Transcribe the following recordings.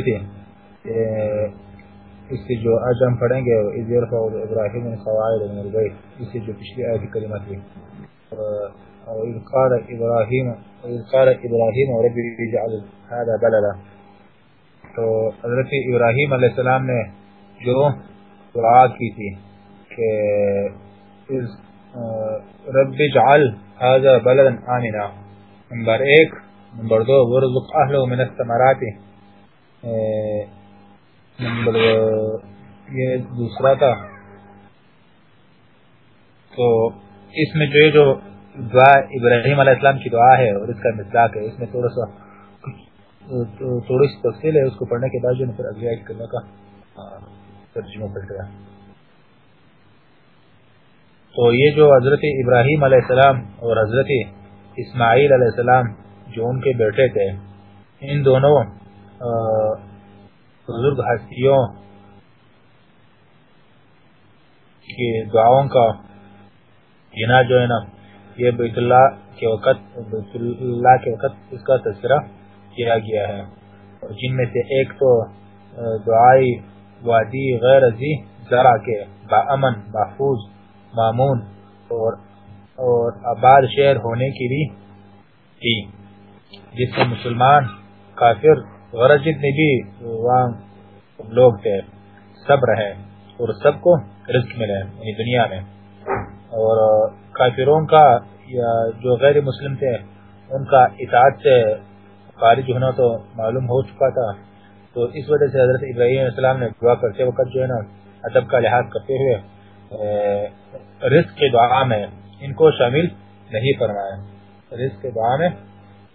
تھے اس سے جو آج ہم پڑھیں گے ابراہیم القواعد من البيت اس سے جو پچھلی آیت کریمہ تھی۔ اور اذ قال ابراہیم اذ قال ابراہیم رب اجعل هذا بلدا۔ تو حضرت ابراہیم علیہ السلام نے جو دعا کی تھی کہ رب اجعل هذا بلدا آمنا۔ نمبر ایک۔ نمبر دو۔ ورزق اہلو من الثمرات۔ نمبر یہ دوسرا تھا۔ تو اس میں جو جو دعا ابراہیم علیہ السلام کی دعا ہے اور اس کا مزاق ہے، اس میں تھوڑا سا تھوڑی سی تفصیل ہے، اس کو پڑھنے کے بعد جو پھر اگلی آیت کرنے کا ترجمہ پڑ گیا۔ تو یہ جو حضرت ابراہیم علیہ السلام اور حضرت اسماعیل علیہ السلام جو ان کے بیٹے تھے، ان دونوں بزرگ ہستیوں کی دعاؤں کا گنا جو ہے نا، یہ بیت اللہ کے وقت، بیت اللہ کے وقت اس کا تذکرہ کیا گیا ہے۔ اور جن میں سے ایک تو دعائی وادی غیر ازی ذرا کے با امن محفوظ معمون اور اور آباد شہر ہونے کی بھی تھی۔ جس سے مسلمان کافر غرض جتنے بھی وہاں لوگ تھے سب رہے اور سب کو رزق ملے یعنی دنیا میں۔ اور کافروں کا یا جو غیر مسلم تھے، ان کا اطاعت سے خارج ہونا تو معلوم ہو چکا تھا۔ تو اس وجہ سے حضرت ابراہیم علیہ السلام نے دعا کرتے وقت جو ہے نا، ادب کا لحاظ کرتے ہوئے رزق کے دعا میں ان کو شامل نہیں فرمایا۔ رزق کے دعا میں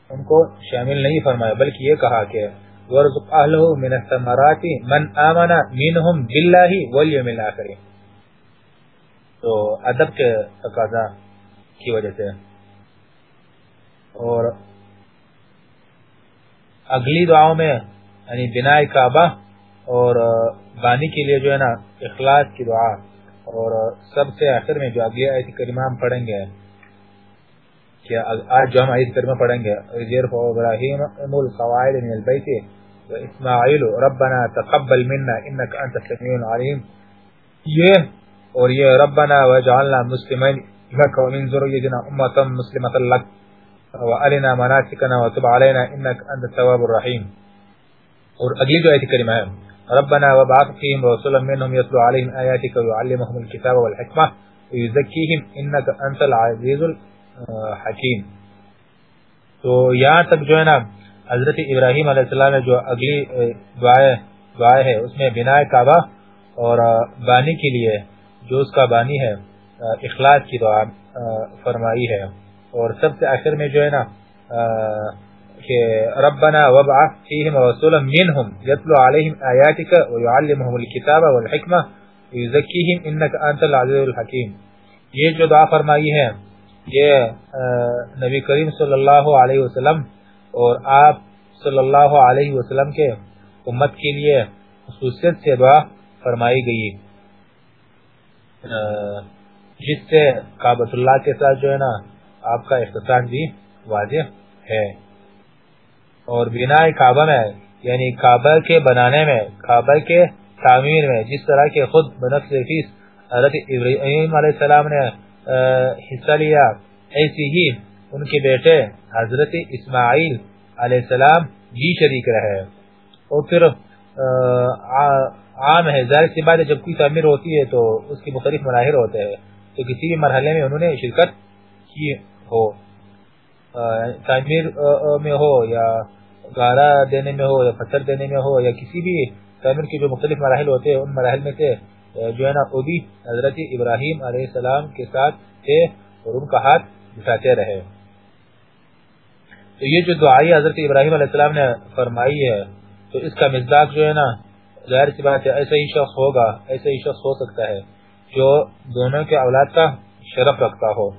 ان کو شامل نہیں فرمایا، بلکہ یہ کہا کہ ورزق اہلہ من الثمرات من آمن منہم باللہ والیوم الاخر تو ادب کے تقاضا کی وجہ سے. اور اگلی دعاوں میں یعنی بناء کعبہ اور بانی کے لیے جو ہے نا، اخلاص کی دعا. اور سب سے آخر میں جو اگلی آیت کریمہ ہم پڑھیں گے. کہ آج جو ہم آیت کریمہ پڑھیں گے. ابراہیم القواعد من البیت. اسماعیل ربنا تقبل منا إنك أنت السميع العليم. یہ اور یہ ربنا وجعلنا مسلمين لك ومن ذريتنا أمة مسلمة لك. وارنا مناسكنا وتب علينا إنك أنت التواب الرحيم. اور اگلی جو ایت کریمہ ہے ربنا وبعث فيهم رسولا منهم يتلو عليهم آياتك ويعلمهم الكتاب والحكمة ويزكيهم إنك أنت العزيز الحكيم. تو یہاں تک جو ہے نا حضرت ابراہیم علیہ السلام نے جو اگلی دعائیں دعائیں ہے اس میں بنا کعبہ اور بانی کے لیے جو اس کا بانی ہے اخلاص کی دعا فرمائی ہے۔ اور سب سے آخر میں جو ہے نا کہ ربنا وبعث فیہم رسولا منہم یتلو علیہم آیاتک ویعلمہم الكتاب والحکمہ ویزکیہم انکا انت العزیز الحکیم۔ یہ جو دعا فرمائی ہے، یہ نبی کریم صلی اللہ علیہ وسلم اور آپ صلی اللہ علیہ وسلم کے امت کے لیے خصوصیت سے دعا فرمائی گئی۔ جس سے کعبۃ اللہ کے ساتھ جو ہے نا، آپ کا اختصاص بھی واضح ہے۔ اور بنا کعبہ میں یعنی کعبہ کے بنانے میں، کعبہ کے تعمیر میں، جس طرح کے خود بنفس حضرت ابراہیم علیہ السلام نے حصہ لیا، ایسی ہی ان کے بیٹے حضرت اسماعیل علیہ السلام بھی شریک رہے۔ اور پھر عام ہے، ظاہر سی بات ہے، جب کوئی تعمیر ہوتی ہے تو اس کی مختلف مراحل ہوتے ہیں۔ تو کسی بھی مرحلے میں انہوں نے شرکت کی ہو۔ تعمیر میں ہو یا گارا دینے میں ہو یا پتھر دینے میں ہو یا کسی بھی تعمیر کے جو مختلف مراحل ہوتے ہیں، ان مراحل میں سے جو ہے نا وہ بھی حضرت ابراہیم علیہ السلام کے ساتھ تھے اور ان کا ہاتھ بٹھاتے رہے۔ تو یہ جو دعائی حضرت ابراہیم علیہ السلام نے فرمائی ہے، تو اس کا مزداق جو ہے نا، ظاہر سی بات ہے، ایسا ہی شخص ہوگا، ایسا ہی شخص ہو سکتا ہے جو دونوں کے اولاد کا شرف رکھتا ہو۔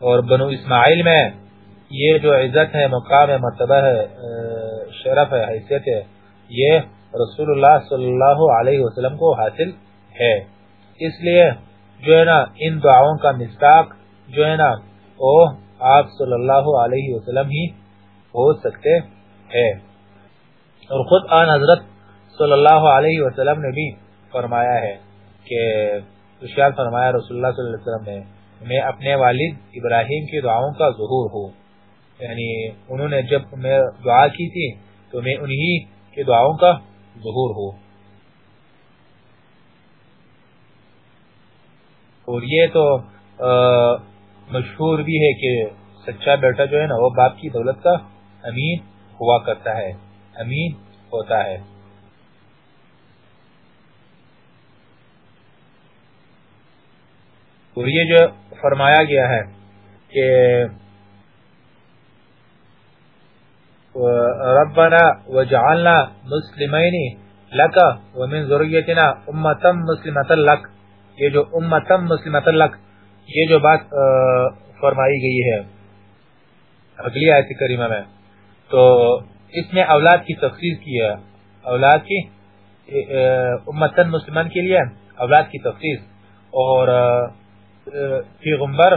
اور بنو اسماعیل میں یہ جو عزت ہے، مقام ہے، مرتبہ ہے شرف ہے، حیثیت ہے، یہ رسول اللہ صلی اللہ علیہ وسلم کو حاصل ہے۔ اس لیے جو ہے نا، ان دعاؤں کا مزداق جو ہے نا، وہ آپ صلی اللہ علیہ وسلم ہی ہو سکتے ہیں۔ اور خود آن حضرت صلی اللہ علیہ وسلم نے بھی فرمایا ہے کہ ارشاد فرمایا رسول اللہ صلی اللہ علیہ وسلم نے، میں اپنے والد ابراہیم کی دعاؤں کا ظہور ہوں۔ یعنی انہوں نے جب میں دعا کی تھی تو میں انہی کے دعاؤں کا ظہور ہوں۔ اور یہ تو مشہور بھی ہے کہ سچا بیٹا جو ہے نا وہ باپ کی دولت کا امین ہوا کرتا ہے، امین ہوتا ہے۔ اور یہ جو فرمایا گیا ہے کہ ربنا وجعلنا مسلمین لکا ومن ذریتنا امتم مسلمتا لک۔ یہ جو امتم مسلمتا لک یہ جو بات فرمائی گئی ہے اگلی آیت کریمہ میں، تو اس میں اولاد کی تخصیص کی ہے۔ اولاد کی امتن مسلمان کے لیے اولاد کی تخصیص اور پیغمبر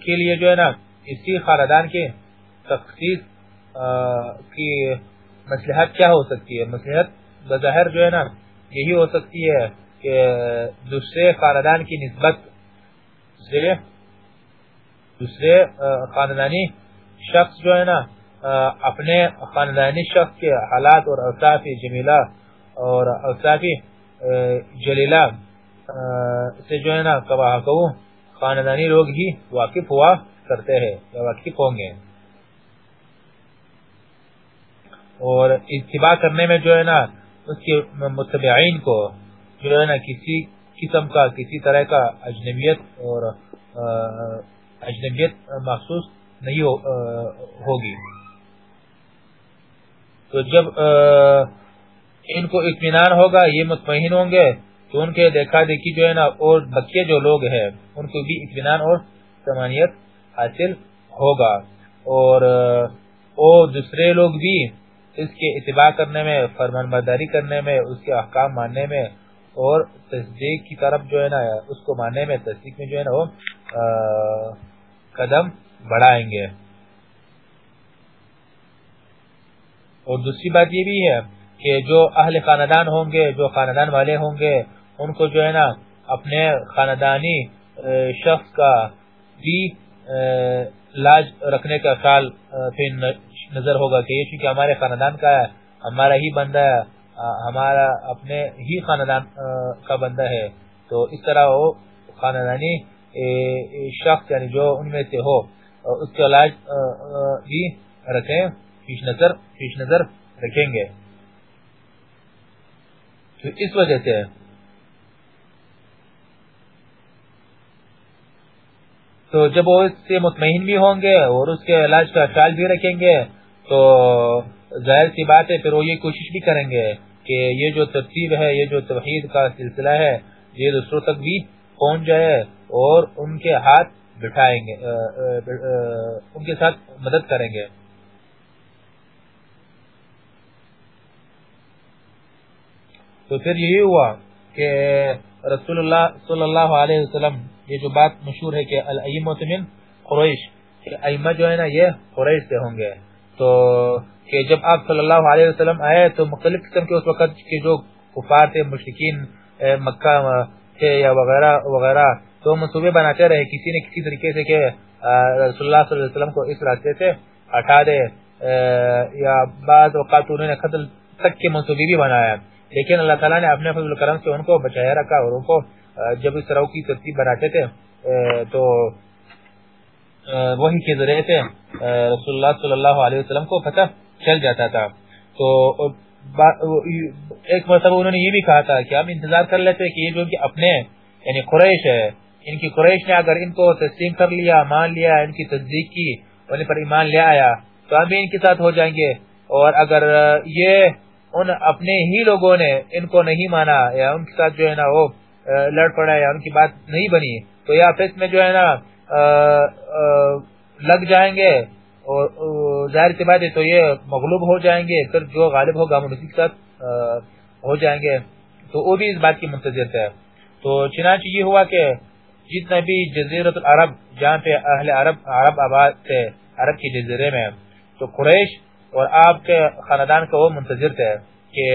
کے لیے جو ہے نا اسی خاندان کے تخصیص کی مسلحت کیا ہو سکتی ہے؟ مسلحت بظاہر جو ہے نا، یہی ہو سکتی ہے کہ دوسرے خاندان کی نسبت دوسرے خاندانی شخص جو ہے نا اپنے خاندانی شخص کے حالات اور اوصاف جمیلہ اور اوصاف جلیلہ سے جو ہے نا کباہ کو خاندانی لوگ ہی واقف ہوا کرتے ہیں یا واقف ہوں گے۔ اور اتباع کرنے میں جو ہے نا، اس کے متبعین کو جو ہے نا، کسی قسم کا کسی طرح کا اجنبیت اور اجنبیت محسوس نہیں ہوگی۔ تو جب ان کو اطمینان ہوگا، یہ مطمئن ہوں گے تو ان کے دیکھا دیکھی جو ہے نا، اور بچے جو لوگ ہیں، ان کو بھی اطمینان اور سمانیت حاصل ہوگا۔ اور او دوسرے لوگ بھی اس کے اتباع کرنے میں فرمان برداری کرنے میں، اس کے احکام ماننے میں اور تصدیق کی طرف جو ہے نا، اس کو ماننے میں، تصدیق میں جو ہے نا وہ قدم بڑھائیں گے۔ اور دوسری بات یہ بھی ہے کہ جو اہل خاندان ہوں گے، جو خاندان والے ہوں گے، ان کو جو ہے نا اپنے خاندانی شخص کا بھی لاج رکھنے کا خیال پھر نظر ہوگا کہ یہ چونکہ ہمارے خاندان کا ہے، ہمارا ہی بندہ ہے ہمارا اپنے ہی خاندان کا بندہ ہے۔ تو اس طرح وہ خاندانی شخص یعنی جو ان میں سے ہو اس کے علاج بھی رکھیں، پیش نظر پیش نظر رکھیں گے۔ تو اس وجہ سے تو جب وہ اس سے مطمئن بھی ہوں گے اور اس کے علاج کا خیال بھی رکھیں گے، تو ظاہر سی بات ہے، پھر وہ یہ کوشش بھی کریں گے کہ یہ جو ترتیب ہے، یہ جو توحید کا سلسلہ ہے، یہ دوسروں تک بھی پہنچ جائے اور ان کے ہاتھ بٹھائیں گے ان کے ساتھ مدد کریں گے۔ تو پھر یہی ہوا کہ رسول اللہ صلی اللہ علیہ وسلم، یہ جو بات مشہور ہے کہ الائمت من قریش ائمہ جو ہے نا، یہ قریش سے ہوں گے۔ تو کہ جب آپ صلی اللہ علیہ وسلم آئے تو مختلف قسم کے اس وقت کے جو کفار تھے مشرقین مکہ، تھے یا وغیرہ وغیرہ، تو منصوبے بناتے رہے۔ کسی نے کسی طریقے سے کہ رسول اللہ صلی اللہ علیہ وسلم کو اس راستے سے ہٹا دے۔ یا بعض اوقات انہوں نے قتل تک کے منصوبے بھی بنایا لیکن اللہ تعالیٰ نے اپنے فضل کرم سے ان کو بچایا رکھا اور ان کو جب اس طرح کی ترتیب بناتے تھے تو وہی کے ذریعے سے رسول اللہ صلی اللہ علیہ وسلم کو پتہ چل جاتا تھا۔ تو ایک مرتبہ انہوں نے یہ بھی کہا تھا کہ ہم انتظار کر لیتے کہ یہ جو کہ اپنے یعنی قریش ہے، ان کی قریش نے اگر ان کو تسلیم کر لیا، مان لیا، ان کی تصدیق کی ان پر ایمان لے آیا، تو ہم بھی ان کے ساتھ ہو جائیں گے۔ اور اگر یہ ان اپنے ہی لوگوں نے ان کو نہیں مانا، یا ان کے ساتھ جو ہے نا وہ لڑ پڑا، یا ان کی بات نہیں بنی، تو یا پھر میں جو ہے نا لگ جائیں گے اور ظاہر سی بات ہے تو یہ مغلوب ہو جائیں گے، پھر جو غالب ہوگا ہم اسی کے ساتھ ہو جائیں گے۔ تو وہ بھی اس بات کی منتظر ہے تو چنانچہ یہ ہوا کہ جتنا بھی جزیرت العرب، جہاں پہ اہل عرب عرب آباد تھے، عرب کے جزیرے میں، تو قریش اور آپ کے خاندان کا وہ منتظر تھے کہ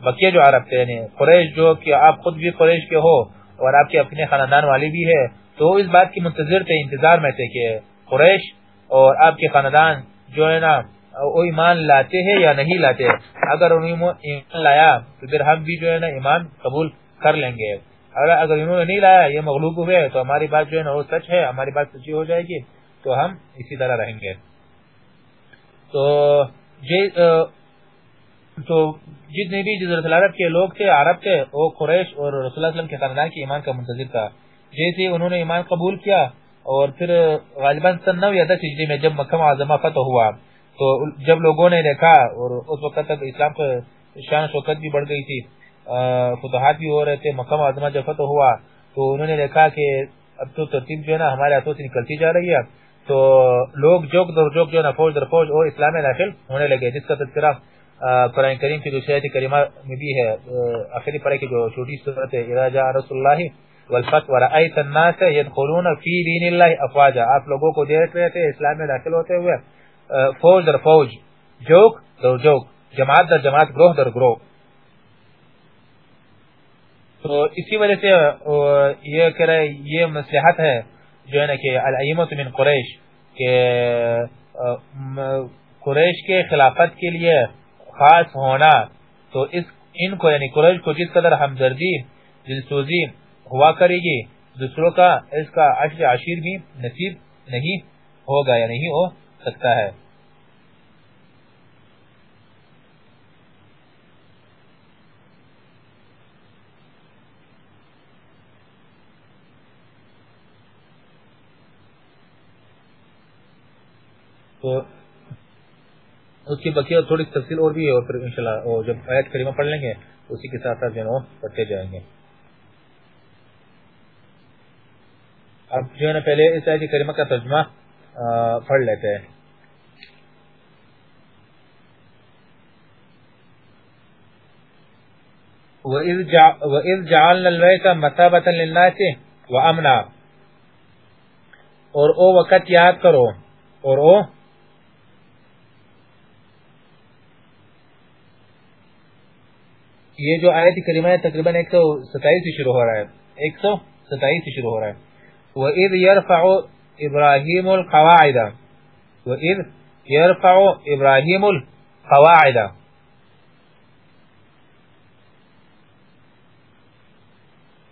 بقیہ جو عرب تھے یعنی قریش جو کہ آپ خود بھی قریش کے ہو اور آپ کے اپنے خاندان والی بھی ہے، تو اس بات کی منتظر تھے، انتظار میں تھے کہ قریش اور آپ کے خاندان جو ہے نا، وہ ایمان لاتے ہیں یا نہیں لاتے اگر انہوں نے ایمان لایا تو پھر ہم بھی جو ہے نا ایمان قبول کر لیں گے۔ اگر اگر انہوں نے نہیں لایا، یہ مغلوب ہوئے، تو ہماری بات جو ہے نا وہ سچ ہے، ہماری بات سچی ہو جائے گی، تو ہم اسی طرح رہیں گے۔ تو جی، تو جتنے بھی جزرت العرب کے لوگ تھے، عرب تھے وہ قریش اور رسول اللہ اللہ علیہ وسلم کے خاندان کے ایمان کا منتظر تھا۔ جیسے انہوں نے ایمان قبول کیا۔ اور پھر غالباً سن نو یا دس ہجری میں، جب مکہ معظمہ فتح ہوا، تو جب لوگوں نے دیکھا اور اس وقت تک اسلام کو شان شوکت بھی بڑھ گئی تھی فتوحات بھی ہو رہے تھے، مکہ معظمہ جب فتح ہوا، تو انہوں نے دیکھا کہ اب تو ترتیب جو ہے نا، ہمارے ہاتھوں سے نکلتی جا رہی ہے۔ تو لوگ جوک در جوک جو ہے نا، فوج در فوج اور اسلام میں داخل ہونے لگے، جس کا تذکرہ قرآن کریم کی دوسری آیت کریمہ میں بھی ہے۔ آخری پڑھے کی جو چھوٹی صورت ہے، اذا جاء رسول اللہ والفتح ورأیت الناس يدخلون فی دین اللہ افواجا آپ لوگوں کو دیکھ رہے تھے، اسلام میں داخل ہوتے ہوئے فوج در فوج، جوک در جوک، جماعت در جماعت، گروہ در گروہ. تو اسی وجہ سے یہ کہہ رہے یہ مصلحت ہے جو ہے نا کہ الائمت من قریش، کہ قریش کے خلافت کے لیے خاص ہونا، تو اس، ان کو یعنی قریش کو جس قدر ہمدردی، دلسوزی ہوا کرے گی، دوسروں کا اس کا عشر عشیر بھی نصیب نہیں ہوگا یا نہیں ہو سکتا ہے۔ تو اس کی بقیہ تھوڑی تفصیل اور بھی ہے اور پھر انشاءاللہ جب آیت کریمہ پڑھ لیں گے، اسی کے ساتھ ساتھ جو پڑھتے جائیں گے۔ اب جو ہے نا پہلے اس آیت کریمہ کا ترجمہ پڑھ لیتے ہیں۔ وَإِذْ جَعَلْنَا الْبَيْتَ مَثَابَةً لِلنَّاسِ وَأَمْنًا۔ اور او وقت یاد کرو۔ اور او یہ جو آیت کریمہ ہے، تقریباً ایک سو ستائیس سے شروع ہو رہا ہے۔ ایک سو ستائیس سے شروع ہو رہا ہے۔ وإذ يرفع إبراهيم القواعد. وإذ يرفع إبراهيم القواعد.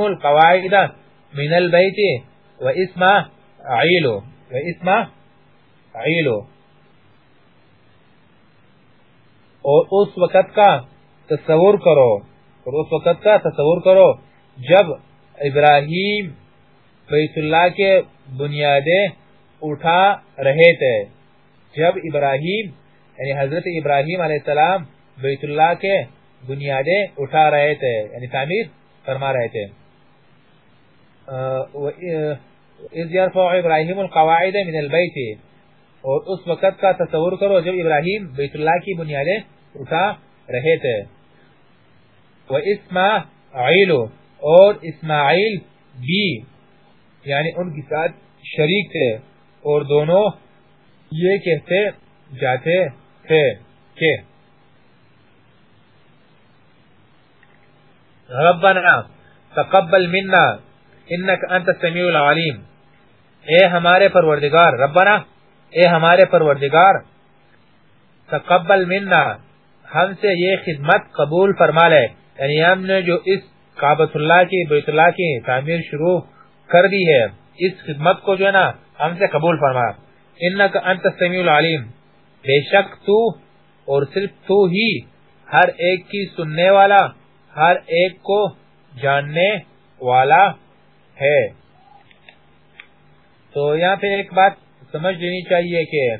القواعد من البيت. واسم عيلو واسم عيلو اور اس وقت کا تصور کرو اور اس وقت کا تصور کرو جب ابراہیم بیت اللہ کے بنیادیں اٹھا رہے تھے۔ جب ابراہیم یعنی حضرت ابراہیم علیہ السلام بیت اللہ کے بنیادیں اٹھا رہے تھے یعنی تعمیر فرما رہے تھے۔ ابراہیم القواعد من البیت، اور اس وقت کا تصور کرو جب ابراہیم بیت اللہ کی بنیادیں اٹھا رہے تھے۔ وہ اسماعیل اور اسماعیل بھی یعنی ان کے ساتھ شریک تھے اور دونوں یہ کہتے جاتے تھے کہ ربنا تقبل منا انك انت السميع العليم اے ہمارے پروردگار، ربنا، اے ہمارے پروردگار، تقبل منا، ہم سے یہ خدمت قبول فرما لے۔ یعنی ہم نے جو اس کعبۃ اللہ کی بیت اللہ کی تعمیر شروع کر دی ہے۔ اس خدمت کو جو ہے نا، ہم سے قبول فرما۔ انک انت السمیع العلیم۔ بے شک تو اور صرف تو ہی ہر ایک کی سننے والا، ہر ایک کو جاننے والا ہے۔ تو یہاں پہ ایک بات سمجھ لینی چاہیے کہ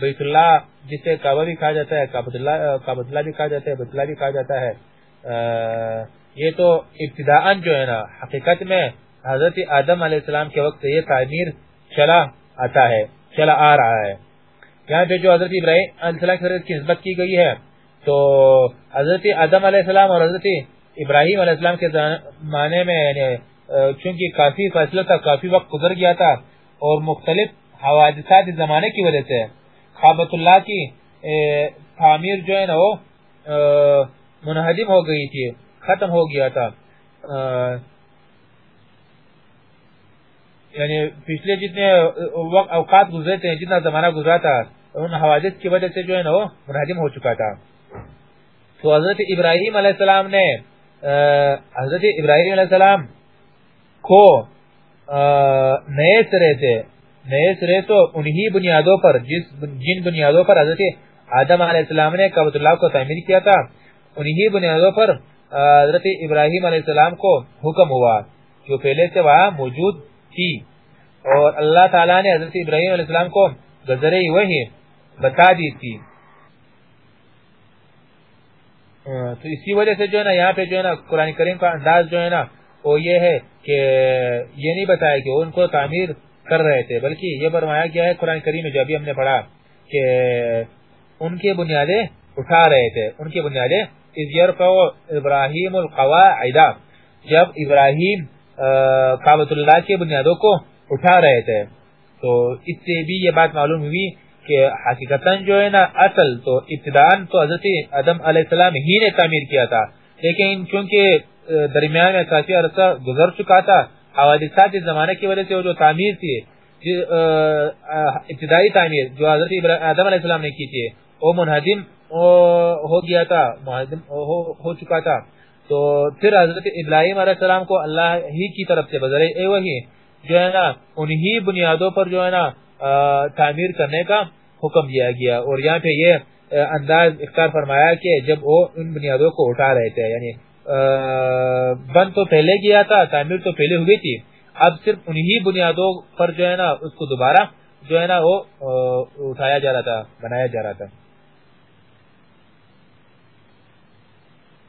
بیت اللہ جسے کعبہ بھی کہا جاتا ہے کعبۃ اللہ بھی کہا جاتا ہے بیت اللہ بھی کہا جاتا ہے یہ تو ابتداء جو ہے نا، حقیقت میں حضرت آدم علیہ السلام کے وقت یہ تعمیر چلا آتا ہے، چلا آ رہا ہے۔ یہاں پہ جو حضرت ابراہیم علیہ السلام کی نسبت کی گئی ہے، تو حضرت آدم علیہ السلام اور حضرت ابراہیم علیہ السلام کے زمانے میں یعنی چونکہ کافی فیصلہ تھا، کافی وقت گزر گیا تھا اور مختلف حوادثات زمانے کی وجہ سے خابت اللہ کی تعمیر جو ہے نا، وہ منہدم ہو گئی تھی۔ ختم ہو گیا تھا۔ یعنی پچھلے جتنے وقت، اوقات گزرے تھے، جتنا زمانہ گزرا تھا، ان حوادث کی وجہ سے جو ہے نا وہ منہدم ہو چکا تھا۔ تو حضرت ابراہیم علیہ السلام نے حضرت ابراہیم علیہ السلام کو نئے سرے سے، نئے سرے تو انہی بنیادوں پر، جس جن بنیادوں پر حضرت آدم علیہ السلام نے کعبۃ اللہ کو تعمیر کیا تھا، انہی بنیادوں پر حضرت ابراہیم علیہ السلام کو حکم ہوا جو پہلے سے وہاں موجود تھی۔ اور اللہ تعالی نے حضرت ابراہیم علیہ السلام کو گزرے وہی بتا دی تھی۔ تو اسی وجہ سے جو ہے نا، یہاں پہ جو ہے نا، قرآن کریم کا انداز جو ہے نا، وہ یہ ہے کہ یہ نہیں بتایا کہ ان کو تعمیر کر رہے تھے، بلکہ یہ فرمایا گیا ہے قرآن کریم میں جو ابھی ہم نے پڑھا کہ ان کے بنیادیں اٹھا رہے تھے، ان کی بنیادیں ابراہیم القواعد. جب ابراہیم کعبۃ اللہ کے بنیادوں کو اٹھا رہے تھے، تو اس سے بھی یہ بات معلوم ہوئی کہ حقیقتا جو ہے نا، اصل تو ابتدان تو حضرت آدم علیہ السلام ہی نے تعمیر کیا تھا، لیکن چونکہ درمیان میں کافی عرصہ گزر چکا تھا، حوادثات زمانے کی وجہ سے وہ جو تعمیر تھی ابتدائی تعمیر جو حضرت آدم علیہ السلام نے کی تھی، وہ منہدم ہو گیا تھا ہو چکا تھا۔ تو پھر حضرت ابراہیم علیہ السلام کو اللہ ہی کی طرف سے بذر اے وہی جو ہے نا، انہی بنیادوں پر جو ہے نا تعمیر کرنے کا حکم دیا گیا۔ اور یہاں پہ یہ انداز اختار فرمایا کہ جب وہ ان بنیادوں کو اٹھا رہے تھے یعنی بند تو پہلے گیا تھا، تعمیر تو پہلے ہوئی تھی۔ اب صرف انہی بنیادوں پر جو ہے نا، اس کو دوبارہ جو ہے نا، وہ اٹھایا جا رہا تھا، بنایا جا رہا تھا۔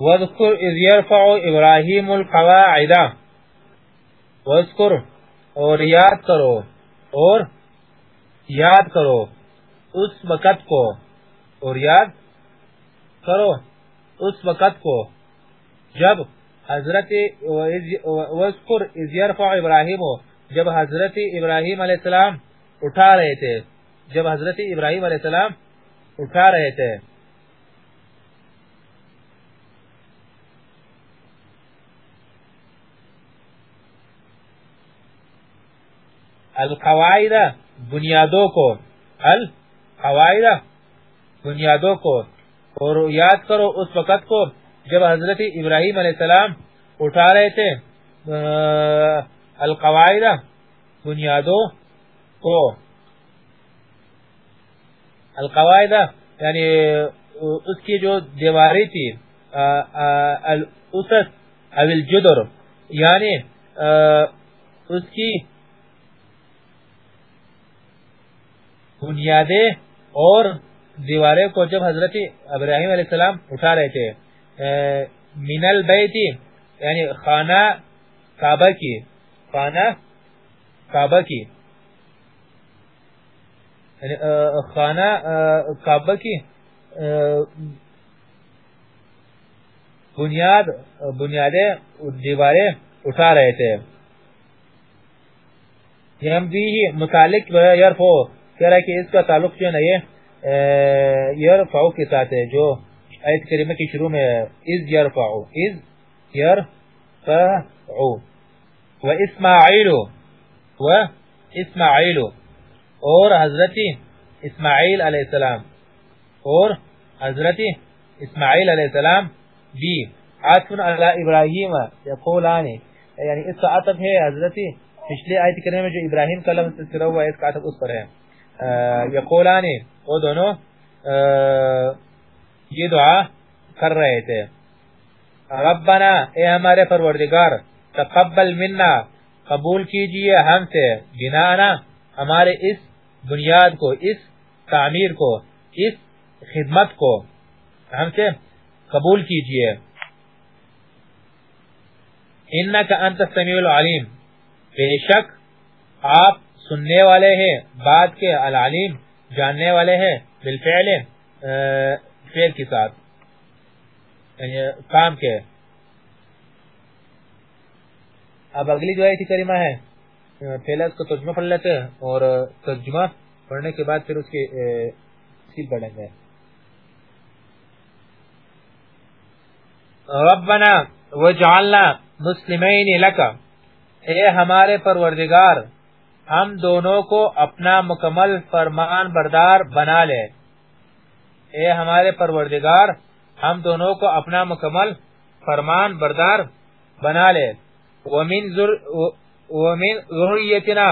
واذكر إذ يرفع إبراهيم القواعد. وَذْكُرْ اور یاد کرو اور یاد کرو اس وقت کو اور یاد کرو اس وقت کو جب حضرت وَذْكُرْ اِذْ يَرْفَعُ إِبْرَاهِيمُ جب حضرت ابراہیم علیہ السلام اٹھا رہے تھے، جب حضرت ابراہیم علیہ السلام اٹھا رہے تھے۔ القواعد بنیادوں کو، القواعد بنیادوں کو، اور یاد کرو اس وقت کو جب حضرت ابراہیم علیہ السلام اٹھا رہے تھے القواعد بنیادوں کو۔ القواعد یعنی اس کی جو دیواری تھی الاسس او الجدر یعنی اس کی بنیادیں اور دیوارے کو جب حضرت ابراہیم علیہ السلام اٹھا رہے تھے من البیتی یعنی خانہ کعبہ کی، خانہ کعبہ کی یعنی خانہ کعبہ کی بنیاد، بنیادیں، دیواریں اٹھا رہے تھے۔ یہ ہم بھی متعلق یرفو کہہ رہا ہے کہ اس کا تعلق جو ہے نا یہ یرفعو کے ساتھ ہے، جو آیت کریمہ کی شروع میں از یرفعو از یرفعو، و اسماعیل و اسماعیل، اور حضرت اسماعیل علیہ السلام، اور حضرت اسماعیل علیہ السلام بھی۔ عاطفن علی ابراہیم یقولانی یعنی اس کا عطف ہے، حضرت پچھلے آیت کریمہ جو ابراہیم کا لفظ تذکرہ ہوا ہے، اس کا عطف اس پر ہے۔ یقولانی وہ دونوں یہ دعا کر رہے تھے۔ ربنا، اے ہمارے پروردگار، تقبل منا، قبول کیجیے ہم سے۔ بنانا ہمارے اس بنیاد کو، اس تعمیر کو، اس خدمت کو ہم سے قبول کیجیے انکا انت السمیع العلیم۔ بے شک آپ سننے والے ہیں بات کے العلیم جاننے والے ہیں، بالفعل فعل کے ساتھ۔ یعنی کام کے۔ اب اگلی جو آیتی کریمہ ہے، پہلے اس کو ترجمہ پڑھ لیتے ہیں اور ترجمہ پڑھنے کے بعد پھر اس کی تفصیل پڑھیں گے۔ ربنا وجعلنا مسلمین لکا اے ہمارے پروردگار ہم دونوں کو اپنا مکمل فرمان بردار بنا لے۔ اے ہمارے پروردگار، ہم دونوں کو اپنا مکمل فرمان بردار بنا لے۔ ومن ذریتنا،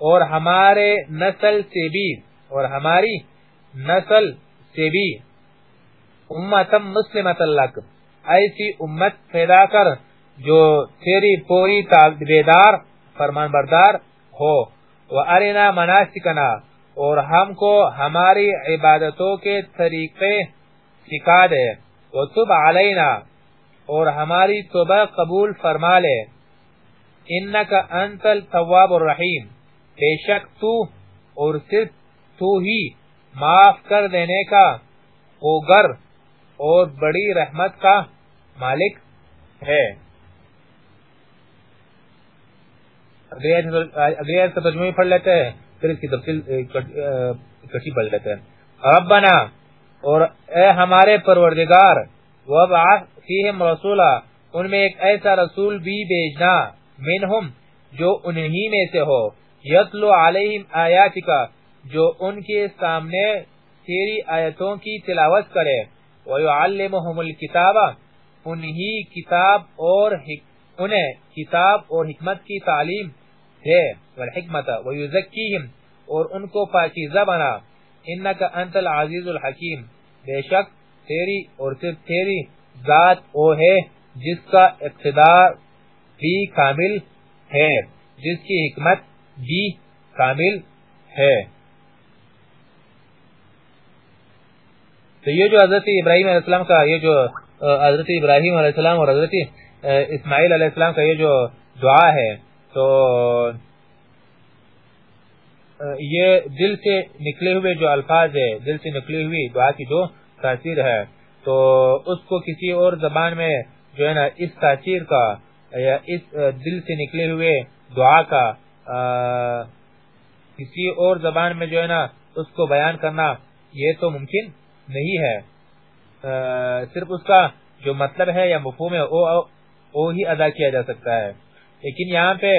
اور ہمارے نسل سے بھی، اور ہماری نسل سے بھی۔ امتم مسلمت اللہ، ایسی امت پیدا کر جو تیری پوری بیدار فرمان بردار ہو۔ وَأَرِنَا مَنَاسِكَنَا اور ہم کو ہماری عبادتوں کے طریقے سکھا دے۔ وَتُبْ عَلَيْنَا، اور ہماری توبہ قبول فرما لے۔ انکا انت التواب الرحیم بے شک تو اور صرف تو ہی معاف کر دینے کا اوگر اور بڑی رحمت کا مالک ہے۔ اگلی آیت کا ترجمہ پڑھ لیتے ہیں، پھر اس کی تفصیل کٹی پڑھ لیتے ہیں۔ ربنا، اور اے ہمارے پروردگار وَبْعَثْ فِيهِمْ رَسُولًا، ان میں ایک ایسا رسول بھی بھیجنا، منہم، جو انہی میں سے ہو۔ یتلو علیہم آیاتکا، جو ان کے سامنے تیری آیتوں کی تلاوت کرے۔ وَيُعَلِّمُهُمُ الْكِتَابَ انہی کتاب اور انہیں کتاب اور حکمت کی تعلیم ہے، والحکمت، ویزکیہم، اور ان کو پاکیزہ بنا۔ انکا انت العزیز الحکیم۔ بے شک تیری اور صرف تیری ذات وہ ہے جس کا اقتدار بھی کامل ہے، جس کی حکمت بھی کامل ہے۔ تو یہ جو حضرت ابراہیم علیہ السلام کا، یہ جو حضرت ابراہیم علیہ السلام اور حضرت اسماعیل علیہ السلام کا یہ جو دعا ہے، تو یہ دل سے نکلے ہوئے جو الفاظ ہے، دل سے نکلی ہوئی دعا کی جو تاثیر ہے، تو اس کو کسی اور زبان میں جو ہے نا، اس تاثیر کا یا اس دل سے نکلے ہوئے دعا کا کسی اور زبان میں جو ہے نا، اس کو بیان کرنا یہ تو ممکن نہیں ہے۔ صرف اس کا جو مطلب ہے یا مفہوم ہے وہ ہی ادا کیا جا سکتا ہے۔ لیکن یہاں پہ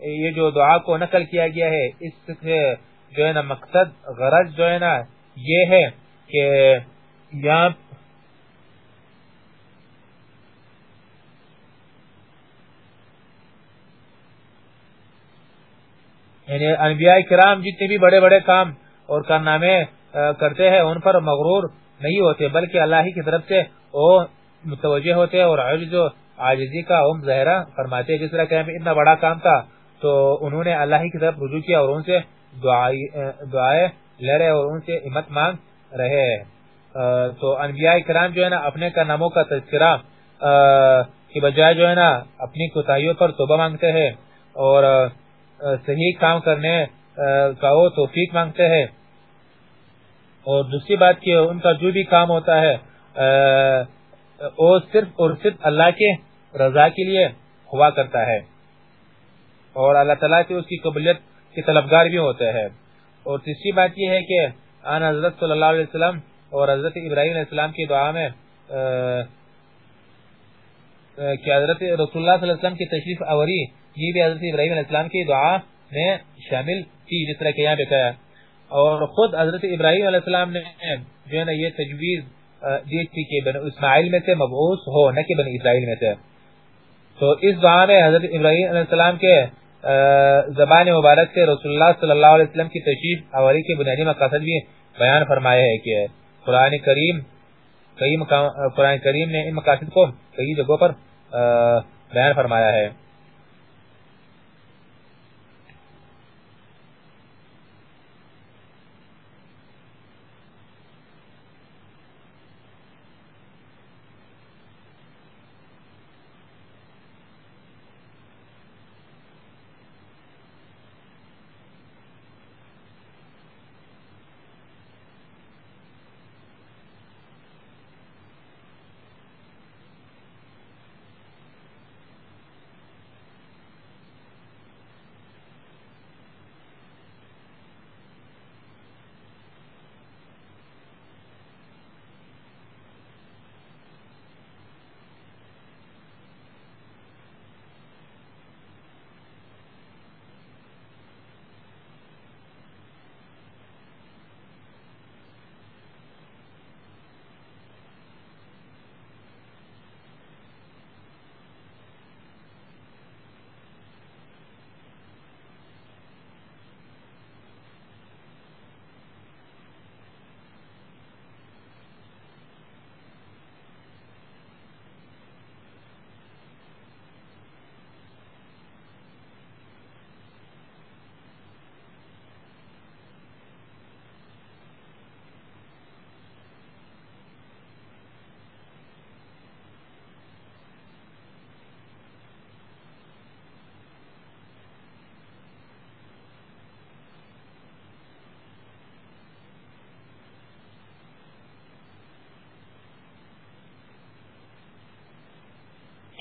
یہ جو دعا کو نقل کیا گیا ہے، اس سے جو ہے نا مقصد غرض جو ہے نا یہ ہے کہ یہاں یعنی انبیاء کرام جتنے بھی بڑے بڑے کام اور کارنامے کرتے ہیں، ان پر مغرور نہیں ہوتے، بلکہ اللہ ہی کی طرف سے وہ متوجہ ہوتے ہیں اور عجز و عاجزی کا ہم ظاہرہ فرماتے جس طرح کہ اتنا بڑا کام تھا، تو انہوں نے اللہ ہی کی طرف رجوع کیا اور ان سے دعائیں لے رہے اور ان سے امت مانگ رہے تو انبیاء کرام جو ہے نا، اپنے کارناموں کا تذکرہ کی بجائے جو ہے نا، اپنی کوتاہیوں پر توبہ مانگتے ہیں اور صحیح کام کرنے کا وہ توفیق مانگتے ہیں۔ اور دوسری بات کہ ان کا جو بھی کام ہوتا ہے وہ صرف اور صرف اللہ کے رضا کے لیے ہوا کرتا ہے۔ اور اللہ تعالیٰ سے اس کی قبولیت کے طلبگار بھی ہوتے ہیں۔ اور تیسری بات یہ ہے کہ آن حضرت صلی اللہ علیہ وسلم اور حضرت ابراہیم علیہ السلام کی دعا میں کہ حضرت رسول اللہ صلی اللہ علیہ وسلم کی تشریف آوری، یہ بھی حضرت ابراہیم علیہ السلام کی دعا میں شامل تھی، جس طرح کہ یہاں پہ اور خود حضرت ابراہیم علیہ السلام نے جو ہے نا یہ تجویز دی تھی کہ بن اسماعیل میں سے مبعوث ہو، نہ کہ بن اسرائیل میں سے۔ تو اس دعا میں حضرت ابراہیم علیہ السلام کے زبان مبارک سے رسول اللہ صلی اللہ علیہ وسلم کی تشریف، آوری کے بنیادی مقاصد بھی بیان فرمایا ہے کہ قرآن کریم، کئی قرآن کریم نے ان مقاصد کو کئی جگہوں پر بیان فرمایا ہے۔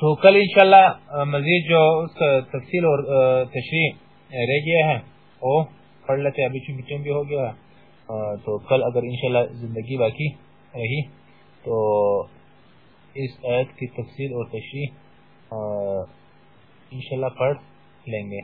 تو کل انشاءاللہ مزید جو تفصیل اور تشریح رہ گیا ہے، وہ پڑھ لیتے ابھی چونکہ بھی ہو گیا تو کل اگر انشاءاللہ زندگی باقی رہی، تو اس آیت کی تفصیل اور تشریح انشاءاللہ پڑھ لیں گے۔